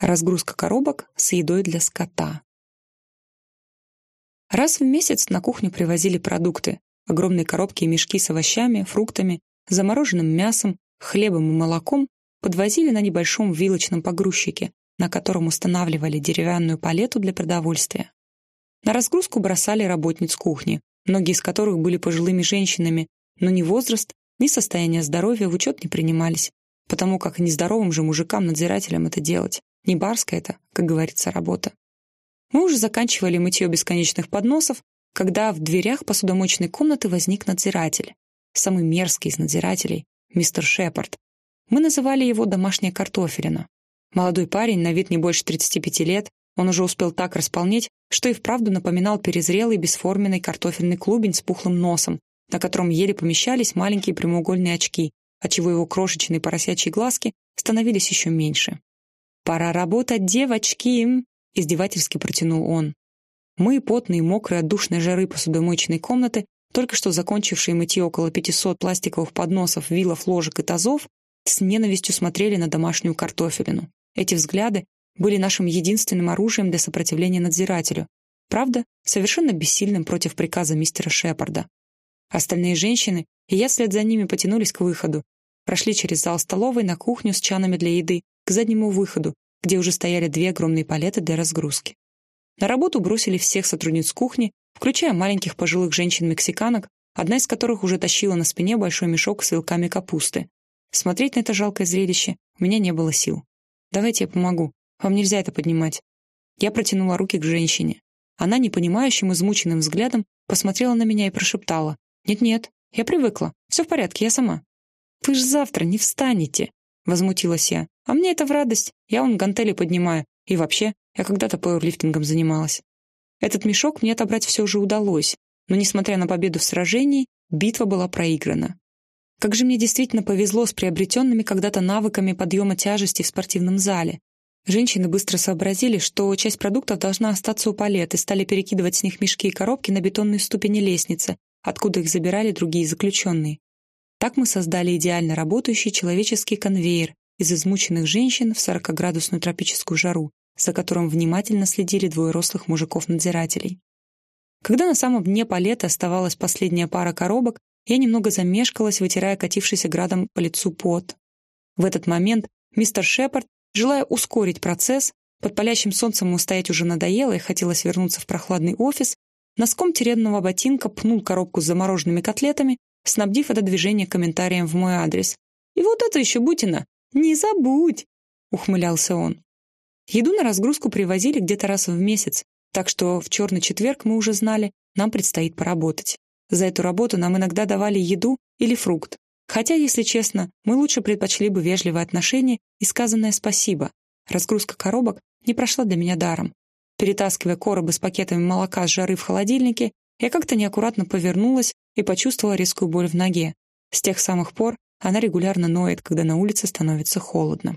Разгрузка коробок с едой для скота. Раз в месяц на кухню привозили продукты. Огромные коробки и мешки с овощами, фруктами, замороженным мясом, хлебом и молоком подвозили на небольшом вилочном погрузчике, на котором устанавливали деревянную палету для продовольствия. На разгрузку бросали работниц кухни, многие из которых были пожилыми женщинами, но ни возраст, ни состояние здоровья в учет не принимались, потому как нездоровым же мужикам-надзирателям это делать. Не барская это, как говорится, работа. Мы уже заканчивали мытье бесконечных подносов, когда в дверях посудомоечной комнаты возник надзиратель. Самый мерзкий из надзирателей, мистер Шепард. Мы называли его «домашняя картофелина». Молодой парень, на вид не больше 35 лет, он уже успел так располнеть, что и вправду напоминал перезрелый бесформенный картофельный клубень с пухлым носом, на котором еле помещались маленькие прямоугольные очки, отчего его крошечные поросячьи глазки становились еще меньше. «Пора работать, девочки!» — издевательски протянул он. Мы, потные, мокрые от душной жары посудомоечной комнаты, только что закончившие мытье около 500 пластиковых подносов, вилов, ложек и тазов, с ненавистью смотрели на домашнюю картофелину. Эти взгляды были нашим единственным оружием для сопротивления надзирателю, правда, совершенно бессильным против приказа мистера Шепарда. Остальные женщины, и я вслед за ними потянулись к выходу, прошли через зал столовой на кухню с чанами для еды, к заднему выходу, где уже стояли две огромные палеты для разгрузки. На работу бросили всех сотрудниц кухни, включая маленьких пожилых женщин-мексиканок, одна из которых уже тащила на спине большой мешок с вилками капусты. Смотреть на это жалкое зрелище у меня не было сил. «Давайте я помогу. Вам нельзя это поднимать». Я протянула руки к женщине. Она непонимающим, измученным взглядом посмотрела на меня и прошептала. «Нет-нет, я привыкла. Все в порядке, я сама». «Вы же завтра не встанете», — возмутилась я. «А мне это в радость. Я он гантели поднимаю. И вообще, я когда-то пауэрлифтингом занималась». Этот мешок мне отобрать все же удалось, но, несмотря на победу в сражении, битва была проиграна. Как же мне действительно повезло с приобретенными когда-то навыками подъема тяжести в спортивном зале. Женщины быстро сообразили, что часть продуктов должна остаться у палет и стали перекидывать с них мешки и коробки на бетонные ступени лестницы, откуда их забирали другие заключенные. Так мы создали идеально работающий человеческий конвейер из измученных женщин в 40-градусную тропическую жару, за которым внимательно следили двое рослых мужиков-надзирателей. Когда на самом дне палеты оставалась последняя пара коробок, я немного замешкалась, вытирая катившийся градом по лицу пот. В этот момент мистер Шепард, желая ускорить процесс, под палящим солнцем ему стоять уже надоело и хотелось вернуться в прохладный офис, носком теренного ботинка пнул коробку с замороженными котлетами снабдив это движение комментарием в мой адрес. «И вот это еще Бутина! Не забудь!» — ухмылялся он. Еду на разгрузку привозили где-то раз в месяц, так что в черный четверг мы уже знали, нам предстоит поработать. За эту работу нам иногда давали еду или фрукт. Хотя, если честно, мы лучше предпочли бы вежливое отношение и сказанное спасибо. Разгрузка коробок не прошла для меня даром. Перетаскивая коробы с пакетами молока с жары в холодильнике, я как-то неаккуратно повернулась и почувствовала резкую боль в ноге. С тех самых пор она регулярно ноет, когда на улице становится холодно.